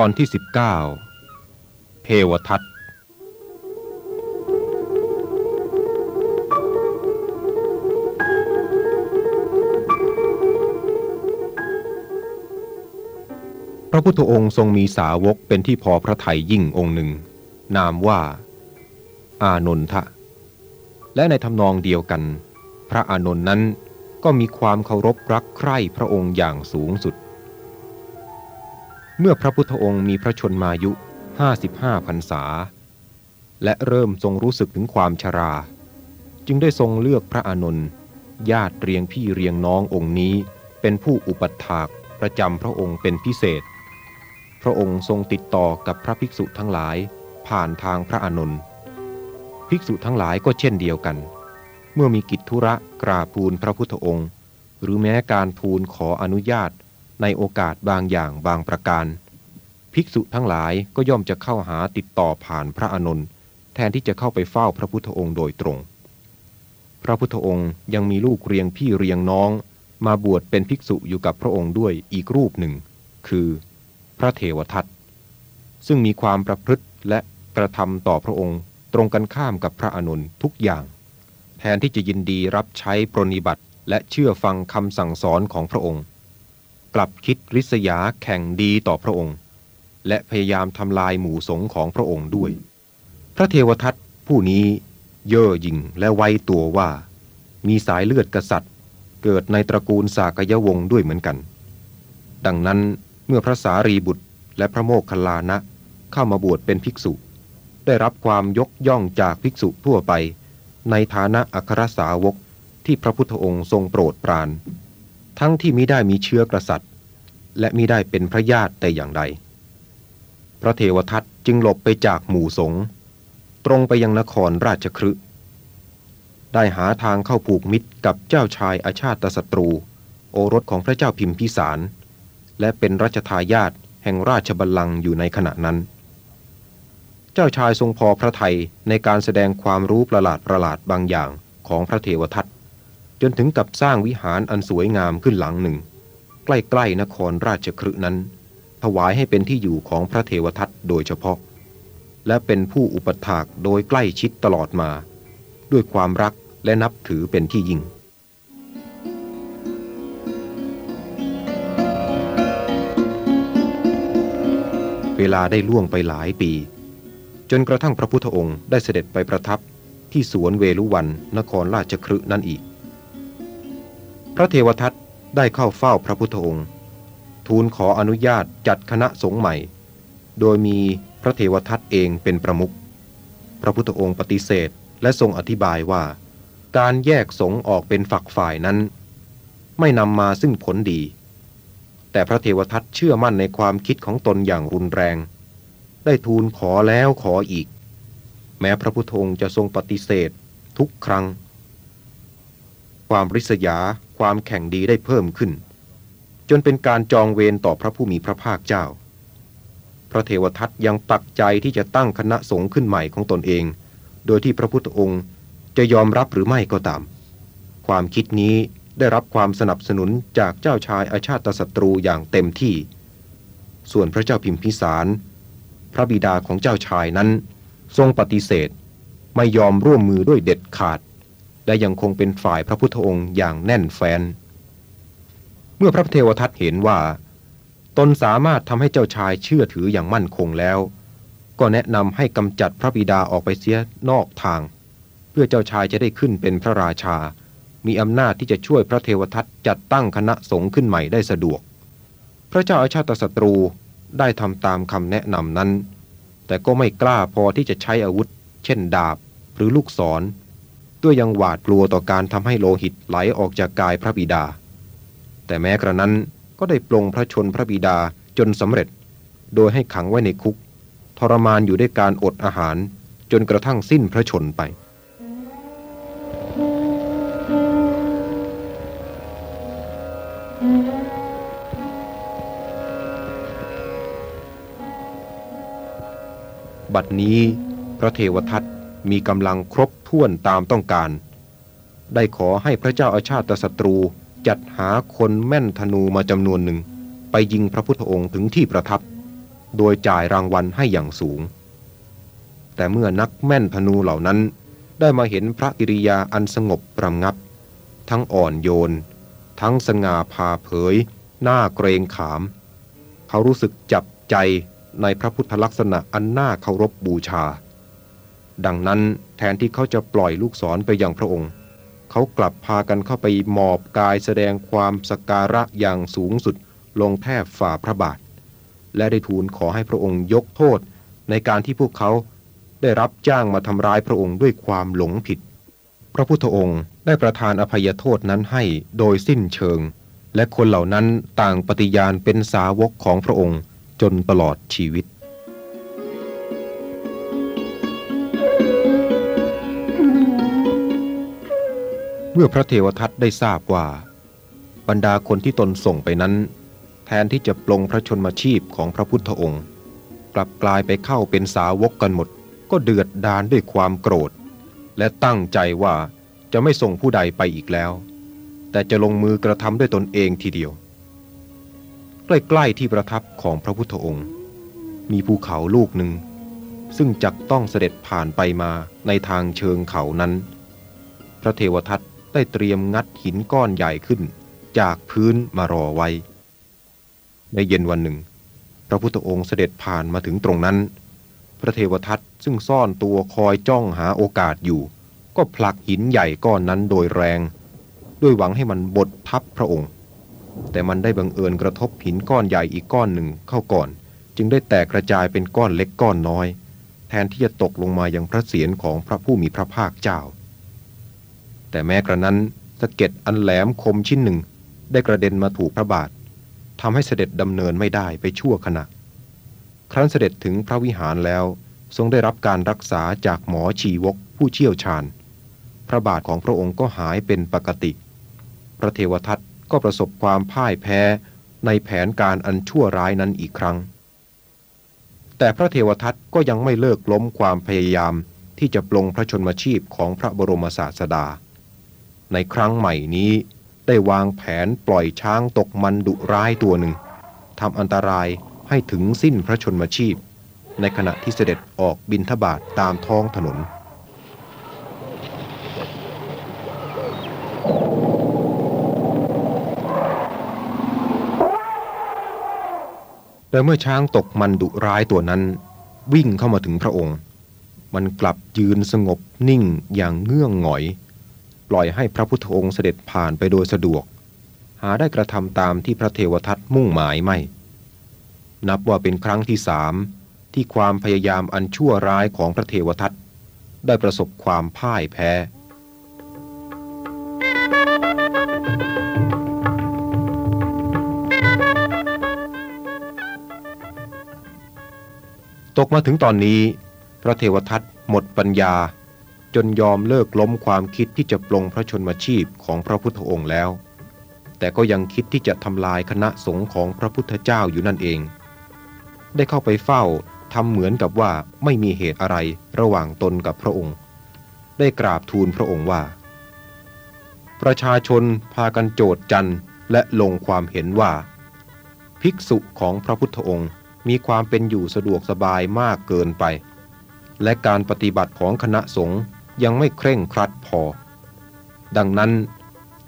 ตอนที่ 19เทวทัตพระพุทธองค์ทรงมีสาวกเป็นที่พอพระทัยยิ่งองค์หนึ่ง นามว่า อานนทะ และในทำนองเดียวกัน พระอานนท์นั้นก็มีความเคารพรักใคร่พระองค์อย่างสูงสุด เมื่อพระพุทธองค์มีพระชนมายุ 55พรรษา และเริ่มทรงรู้สึกถึงความชรา จึงได้ทรงเลือกพระอานนท์ญาติเรียงพี่เรียงน้ององค์นี้เป็นผู้อุปัฏฐากประจำพระองค์เป็นพิเศษ พระองค์ทรงติดต่อกับพระภิกษุทั้งหลายผ่านทางพระอานนท์ภิกษุทั้งหลายก็เช่นเดียวกัน เมื่อมีกิจธุระกราบทูลพระพุทธองค์ หรือแม้การทูลขออนุญาต ในโอกาสบางอย่างบางประการ ภิกษุทั้งหลายก็ย่อมจะเข้าหาติดต่อผ่านพระอานนท์แทนที่จะเข้าไปเฝ้าพระพุทธองค์โดยตรง พระพุทธองค์ยังมีลูกเรียงพี่เรียงน้อง มาบวชเป็นภิกษุอยู่กับพระองค์ด้วยอีกรูปหนึ่ง คือพระเทวทัตซึ่งมีความประพฤติและกระทำต่อพระองค์ตรงกันข้ามกับพระอานนท์ทุกอย่าง แทนที่จะยินดีรับใช้ปรนิบัติและเชื่อฟังคำสั่งสอนของพระองค์ กลับคิดริษยาแข่งดีต่อพระองค์ และพยายามทำลายหมู่สงของพระองค์ด้วย พระเทวทัตผู้นี้เย่อหยิ่งและไว้ตัวว่า มีสายเลือดกษัตริย์ เกิดในตระกูลสากยวงศ์ด้วยเหมือนกัน ดังนั้นเมื่อพระสารีบุตรและพระโมคคัลลานะเข้ามาบวชเป็นภิกษุ ได้รับความยกย่องจากภิกษุทั่วไป ในฐานะอัครสาวกที่พระพุทธองค์ทรงโปรดปราน ทั้งที่มิได้มีเชื้อกษัตริย์ และมิได้เป็นพระญาติแต่อย่างใด พระเทวทัตจึงหลบไปจากหมู่สงตรงไปยังนครราชครึได้หาทางเข้าผูกมิตรกับเจ้าชายอาชาติศัตรู โอรสของพระเจ้าพิมพิสาร และเป็นรัชทายาทแห่งราชบัลลังก์อยู่ในขณะนั้น เจ้าชายทรงพอพระทัยในการแสดงความรู้ประหลาดประหลาดบางอย่างของพระเทวทัต จนถึงกับสร้างวิหารอันสวยงามขึ้นหลังหนึ่ง ใกล้ๆนครราชครึนั้น ถวายให้เป็นที่อยู่ของพระเทวทัตโดยเฉพาะ และเป็นผู้อุปถากโดยใกล้ชิดตลอดมา ด้วยความรักและนับถือเป็นที่ยิ่งเวลาได้ล่วงไปหลายปี จนกระทั่งพระพุทธองค์ได้เสด็จไปประทับที่สวนเวลุวันนครราชครึนั่นอีก พระเทวทัตได้เข้าเฝ้าพระพุทธองค์ ทูลขออนุญาตจัดคณะสงฆ์ใหม่ โดยมีพระเทวทัตเองเป็นประมุข พระพุทธองค์ปฏิเสธและทรงอธิบายว่า การแยกสงฆ์ออกเป็นฝักฝ่ายนั้น ไม่นำมาซึ่งผลดี แต่พระเทวทัตเชื่อมั่นในความคิดของตนอย่างรุนแรง ได้ทูลขอแล้วขออีก แม้พระพุทธองค์จะทรงปฏิเสธทุกครั้ง ความริษยา ความแข่งดีได้เพิ่มขึ้น จนเป็นการจองเวรต่อพระผู้มีพระภาคเจ้า พระเทวทัตยังตักใจที่จะตั้งคณะสงฆ์ขึ้นใหม่ของตนเอง โดยที่พระพุทธองค์จะยอมรับหรือไม่ก็ตาม ความคิดนี้ได้รับความสนับสนุนจากเจ้าชายอาชาติศัตรูอย่างเต็มที่ ส่วนพระเจ้าพิมพิสาร พระบิดาของเจ้าชายนั้น ทรงปฏิเสธไม่ยอมร่วมมือด้วยเด็ดขาด และยังคงเป็นฝ่ายพระพุทธองค์อย่างแน่นแฟ้น เมื่อพระเทวทัตเห็นว่า ตนสามารถทำให้เจ้าชายเชื่อถืออย่างมั่นคงแล้ว ก็แนะนำให้กำจัดพระบิดาออกไปเสียนอกทาง เพื่อเจ้าชายจะได้ขึ้นเป็นพระราชา มีอำนาจที่จะช่วยพระเทวทัตจัดตั้งคณะสงฆ์ขึ้นใหม่ได้สะดวก พระเจ้าอาชาติศัตรูได้ทำตามคำแนะนำนั้น แต่ก็ไม่กล้าพอที่จะใช้อาวุธ เช่นดาบหรือลูกศร ด้วยยังหวาดกลัวต่อการทำให้โลหิตไหลออกจากกายพระบิดา แต่แม้กระนั้นก็ได้ปลงพระชนพระบิดาจนสำเร็จ โดยให้ขังไว้ในคุก ทรมานอยู่ด้วยการอดอาหาร จนกระทั่งสิ้นพระชนไป บัดนี้พระเทวทัต มีกำลังครบถ้วนตามต้องการ ได้ขอให้พระเจ้าอาชาติศัตรูจัดหาคนแม่นธนูมาจำนวนหนึ่ง ไปยิงพระพุทธองค์ถึงที่ประทับ โดยจ่ายรางวัลให้อย่างสูง แต่เมื่อนักแม่นธนูเหล่านั้น ได้มาเห็นพระกิริยาอันสงบประงับ ทั้งอ่อนโยน ทั้งสง่าผ่าเผย หน้าเกรงขาม เขารู้สึกจับใจในพระพุทธลักษณะอันน่าเคารพบบูชา ดังนั้นแทนที่เขาจะปล่อยลูกศรไปยังพระองค์ เขากลับพากันเข้าไปหมอบกายแสดงความสการะอย่างสูงสุดลงแทบฝ่าพระบาท และได้ทูลขอให้พระองค์ยกโทษในการที่พวกเขาได้รับจ้างมาทำร้ายพระองค์ด้วยความหลงผิด พระพุทธองค์ได้ประทานอภัยโทษนั้นให้โดยสิ้นเชิง และคนเหล่านั้นต่างปฏิญาณเป็นสาวกของพระองค์จนตลอดชีวิต เมื่อพระเทวทัตได้ทราบว่า บรรดาคนที่ตนส่งไปนั้น แทนที่จะปลงพระชนมาชีพของพระพุทธองค์ กลับกลายไปเข้าเป็นสาวกกันหมด ก็เดือดดานด้วยความโกรธ และตั้งใจว่าจะไม่ส่งผู้ใดไปอีกแล้ว แต่จะลงมือกระทำด้วยตนเองทีเดียว ใกล้ๆที่ประทับของพระพุทธองค์ มีภูเขาลูกหนึ่ง ซึ่งจักต้องเสด็จผ่านไปมาในทางเชิงเขานั้น พระเทวทัต ได้เตรียมงัดหินก้อนใหญ่ขึ้น จากพื้นมารอไว้ ในเย็นวันหนึ่ง พระพุทธองค์เสด็จผ่านมาถึงตรงนั้น พระเทวทัตซึ่งซ่อนตัวคอยจ้องหาโอกาสอยู่ ก็ผลักหินใหญ่ก้อนนั้นโดยแรง ด้วยหวังให้มันบดทับพระองค์ แต่มันได้บังเอิญกระทบหินก้อนใหญ่อีกก้อนหนึ่งเข้าก่อน จึงได้แตกกระจายเป็นก้อนเล็กก้อนน้อย แทนที่จะตกลงมายังพระเศียรของพระผู้มีพระภาคเจ้า แต่แม้กระนั้นสะเก็ดอันแหลมคมชิ้นหนึ่ง ได้กระเด็นมาถูกพระบาททำให้เสด็จดำเนินไม่ได้ไปชั่วขณะ ครั้นเสด็จถึงพระวิหารแล้วทรงได้รับการรักษาจากหมอชีวกผู้เชี่ยวชาญ พระบาทของพระองค์ก็หายเป็นปกติ พระเทวทัตก็ประสบความพ่ายแพ้ในแผนการอันชั่วร้ายนั้นอีกครั้ง แต่พระเทวทัตก็ยังไม่เลิกล้มความพยายามที่จะปลงพระชนมชีพของพระบรมศาสดา ในครั้งใหม่นี้ ได้วางแผนปล่อยช้างตกมันดุร้ายตัวหนึ่งทำอันตรายให้ถึงสิ้นพระชนมชีพ ในขณะที่เสด็จออกบินทบาทตามท้องถนนแต่เมื่อช้างตกมันดุร้ายตัวนั้น วิ่งเข้ามาถึงพระองค์ มันกลับยืนสงบนิ่งอย่างเงื่องหงอย ปล่อยให้พระพุทธองค์เสด็จผ่านไปโดยสะดวก หาได้กระทำตามที่พระเทวทัตมุ่งหมายไม่ นับว่าเป็นครั้งที่สามที่ความพยายามอันชั่วร้ายของพระเทวทัตได้ประสบความพ่ายแพ้ ตกมาถึงตอนนี้ พระเทวทัตหมดปัญญา จนยอมเลิกล้มความคิดที่จะปลงพระชนมชีพของพระพุทธองค์แล้ว แต่ก็ยังคิดที่จะทำลายคณะสงฆ์ของพระพุทธเจ้าอยู่นั่นเอง ได้เข้าไปเฝ้าทำเหมือนกับว่าไม่มีเหตุอะไรระหว่างตนกับพระองค์ ได้กราบทูลพระองค์ว่า ประชาชนพากันโจดจันและลงความเห็นว่า ภิกษุของพระพุทธองค์มีความเป็นอยู่สะดวกสบายมากเกินไป และการปฏิบัติของคณะสงฆ์ ยังไม่เคร่งครัดพอ ดังนั้น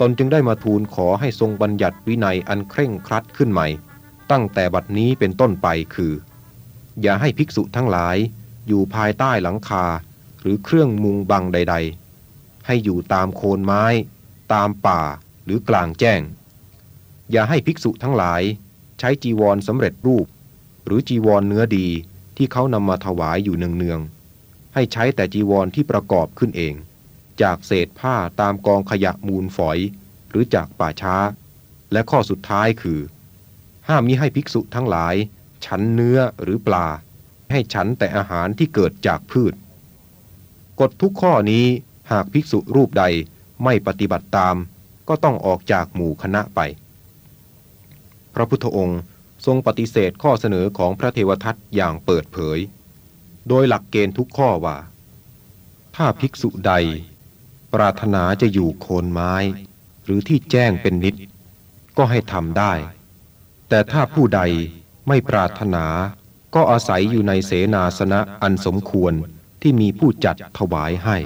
ตนจึงได้มาทูลขอให้ทรงบัญญัติวินัยอันเคร่งครัดขึ้นใหม่ ตั้งแต่บัดนี้เป็นต้นไปคือ อย่าให้ภิกษุทั้งหลายอยู่ภายใต้หลังคา หรือเครื่องมุงบังใด ๆ ให้อยู่ตามโคนไม้ ตามป่าหรือกลางแจ้ง อย่าให้ภิกษุทั้งหลายใช้จีวรสำเร็จรูป หรือจีวรเนื้อดีที่เขานำมาถวายอยู่เนืองๆ ให้ใช้แต่จีวรที่ประกอบขึ้นเอง จากเศษผ้าตามกองขยะมูลฝอย หรือจากป่าช้า และข้อสุดท้ายคือ ห้ามมิให้ภิกษุทั้งหลาย ฉันเนื้อหรือปลา ให้ฉันแต่อาหารที่เกิดจากพืช กฎทุกข้อนี้หากภิกษุรูปใดไม่ปฏิบัติตาม ก็ต้องออกจากหมู่คณะไป พระพุทธองค์ทรงปฏิเสธข้อเสนอของพระเทวทัตอย่างเปิดเผย โดยหลักเกณฑ์ทุกข้อว่า ถ้าภิกษุใด ปรารถนาจะอยู่โคนไม้ หรือที่แจ้งเป็นนิด ก็ให้ทำได้ แต่ถ้าผู้ใดไม่ปรารถนาก็อาศัยอยู่ในเสนาสนะอันสมควรที่มีผู้จัดถวายให้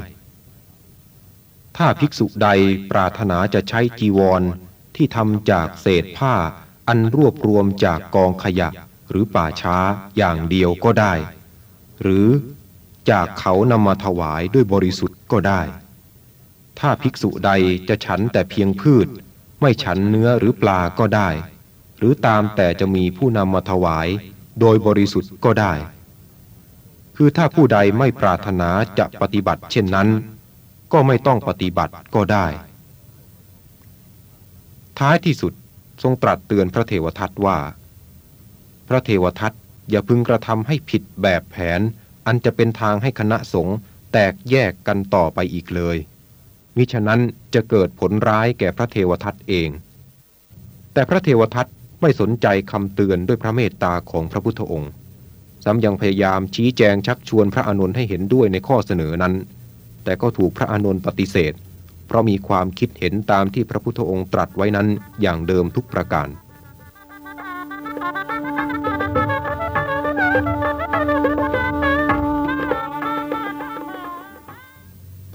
ถ้าภิกษุใดปรารถนาจะใช้จีวรที่ทำจากเศษผ้าอันรวบรวมจากกองขยะหรือป่าช้าอย่างเดียวก็ได้ หรือจากเขานำมาถวายด้วยบริสุทธิ์ก็ได้ ถ้าภิกษุใดจะฉันแต่เพียงพืช ไม่ฉันเนื้อหรือปลาก็ได้ หรือตามแต่จะมีผู้นำมาถวายโดยบริสุทธิ์ก็ได้ คือถ้าผู้ใดไม่ปรารถนาจะปฏิบัติเช่นนั้น ก็ไม่ต้องปฏิบัติก็ได้ ท้ายที่สุดทรงตรัสเตือนพระเทวทัตว่า พระเทวทัต อย่าพึงกระทำให้ผิดแบบแผน อันจะเป็นทางให้คณะสงฆ์แตกแยกกันต่อไปอีกเลย มิฉะนั้นจะเกิดผลร้ายแก่พระเทวทัตเอง แต่พระเทวทัตไม่สนใจคำเตือนด้วยพระเมตตาของพระพุทธองค์ซ้ำยังพยายามชี้แจงชักชวนพระอานนท์ให้เห็นด้วยในข้อเสนอนั้น แต่ก็ถูกพระอานนท์ปฏิเสธ เพราะมีความคิดเห็นตามที่พระพุทธองค์ตรัสไว้นั้นอย่างเดิมทุกประการ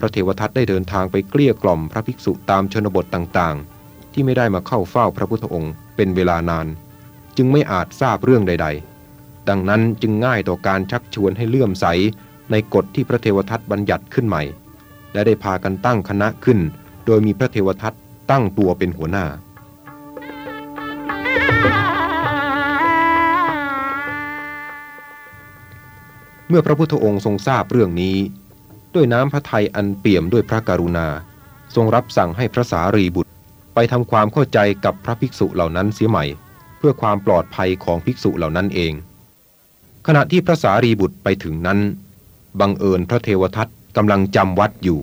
ระเทวทัตได้เดินทางไปเกลี้ยกล่อมพระภิกษุตามชนบทต่างๆ ที่ไม่ได้มาเข้าเฝ้าพระพุทธองค์เป็นเวลานาน จึงไม่อาจทราบเรื่องใด ๆ ดังนั้นจึงง่ายต่อการชักชวนให้เลื่อมใสในกฎที่พระเทวทัตบัญญัติขึ้นใหม่ และได้พากันตั้งคณะขึ้น โดยมีพระเทวทัตตั้งตัวเป็นหัวหน้า เมื่อพระพุทธองค์ทรงทราบเรื่องนี้ ด้วยน้ำพระทัยอันเปี่ยมด้วยพระกรุณา ทรงรับสั่งให้พระสารีบุตร ไปทำความเข้าใจกับพระภิกษุเหล่านั้นเสียใหม่ เพื่อความปลอดภัยของภิกษุเหล่านั้นเอง ขณะที่พระสารีบุตรไปถึงนั้น บังเอิญพระเทวทัตกำลังจำวัดอยู่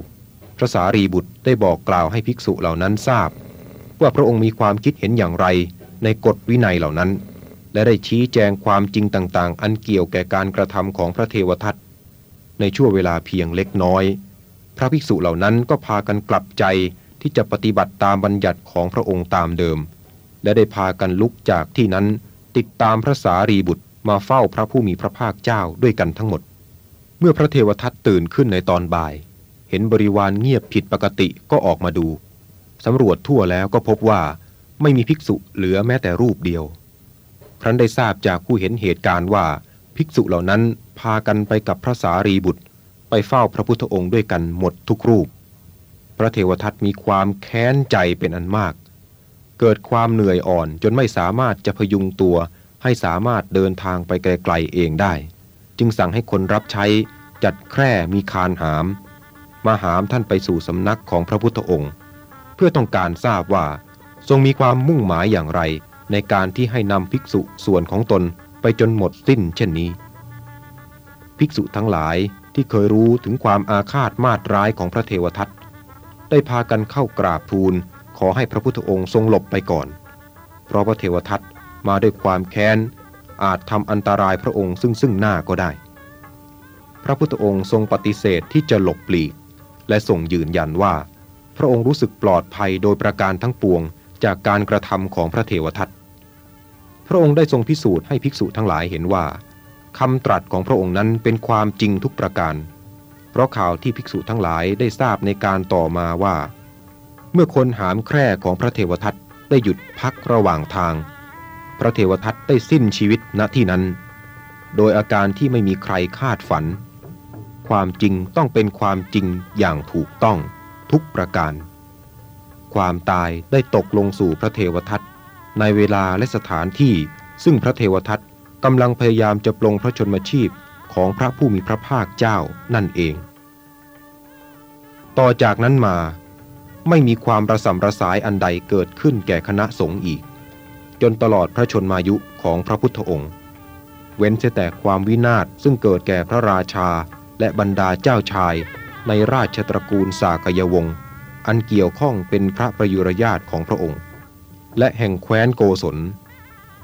พระสารีบุตรได้บอกกล่าวให้ภิกษุเหล่านั้นทราบ ว่าพระองค์มีความคิดเห็นอย่างไรในกฎวินัยเหล่านั้น และได้ชี้แจงความจริงต่างๆ อันเกี่ยวแก่การกระทำของพระเทวทัต ในช่วงเวลาเพียงเล็กน้อย พระภิกษุเหล่านั้นก็พากันกลับใจที่จะปฏิบัติตามบัญญัติของพระองค์ตามเดิม และได้พากันลุกจากที่นั้นติดตามพระสารีบุตรมาเฝ้าพระผู้มีพระภาคเจ้าด้วยกันทั้งหมด เมื่อพระเทวทัตตื่นขึ้นในตอนบ่าย เห็นบริวารเงียบผิดปกติก็ออกมาดูสำรวจทั่วแล้วก็พบว่าไม่มีภิกษุเหลือแม้แต่รูปเดียว ครั้นได้ทราบจากผู้เห็นเหตุการณ์ว่าภิกษุเหล่านั้น พากันไปกับพระสารีบุตร ไปเฝ้าพระพุทธองค์ด้วยกันหมดทุกรูป พระเทวทัตมีความแค้นใจเป็นอันมาก เกิดความเหนื่อยอ่อนจนไม่สามารถจะพยุงตัวให้สามารถเดินทางไปไกลๆเองได้ จึงสั่งให้คนรับใช้จัดแคร่มีคานหาม มาหามท่านไปสู่สำนักของพระพุทธองค์ เพื่อต้องการทราบว่า ทรงมีความมุ่งหมายอย่างไร ในการที่ให้นำภิกษุส่วนของตนไปจนหมดสิ้นเช่นนี้ ภิกษุทั้งหลายที่เคยรู้ถึงความอาฆาตมาตร้ายของพระเทวทัตได้พากันเข้ากราบทูลขอให้พระพุทธองค์ทรงหลบไปก่อน เพราะพระเทวทัตมาด้วยความแค้น อาจทำอันตรายพระองค์ซึ่งซึ่งหน้าก็ได้ พระพุทธองค์ทรงปฏิเสธที่จะหลบปลีก และทรงยืนยันว่า พระองค์รู้สึกปลอดภัยโดยประการทั้งปวงจากการกระทำของพระเทวทัตพระองค์ได้ทรงพิสูจน์ให้ภิกษุทั้งหลายเห็นว่า คำตรัสของพระองค์นั้นเป็นความจริงทุกประการ เพราะข่าวที่ภิกษุทั้งหลายได้ทราบในการต่อมาว่า เมื่อคนหามแคร่ของพระเทวทัตได้หยุดพักระหว่างทาง พระเทวทัตได้สิ้นชีวิตณที่นั้น โดยอาการที่ไม่มีใครคาดฝัน ความจริงต้องเป็นความจริงอย่างถูกต้องทุกประการ ความตายได้ตกลงสู่พระเทวทัตในเวลาและสถานที่ซึ่งพระเทวทัต กำลังพยายามจะปลงพระชนมชีพของพระผู้มีพระภาคเจ้านั่นเอง ต่อจากนั้นมาไม่มีความระสำระสายอันใดเกิดขึ้นแก่คณะสงฆ์อีก จนตลอดพระชนมายุของพระพุทธองค์ เว้นแต่ความวินาศซึ่งเกิดแก่พระราชาและบรรดาเจ้าชายในราชตระกูลสากยวงศ์อันเกี่ยวข้องเป็นพระประยุรญาตของพระองค์ และแห่งแคว้นโกศล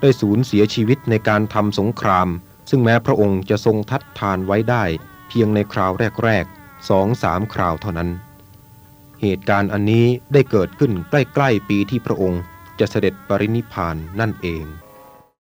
ได้สูญเสียชีวิตในการทำสงคราม ซึ่งแม้พระองค์จะทรงทัดทานไว้ได้ เพียงในคราวแรกๆสองสามคราวเท่านั้น เหตุการณ์อันนี้ได้เกิดขึ้นใกล้ ๆ ปีที่พระองค์จะเสด็จปรินิพานนั่นเอง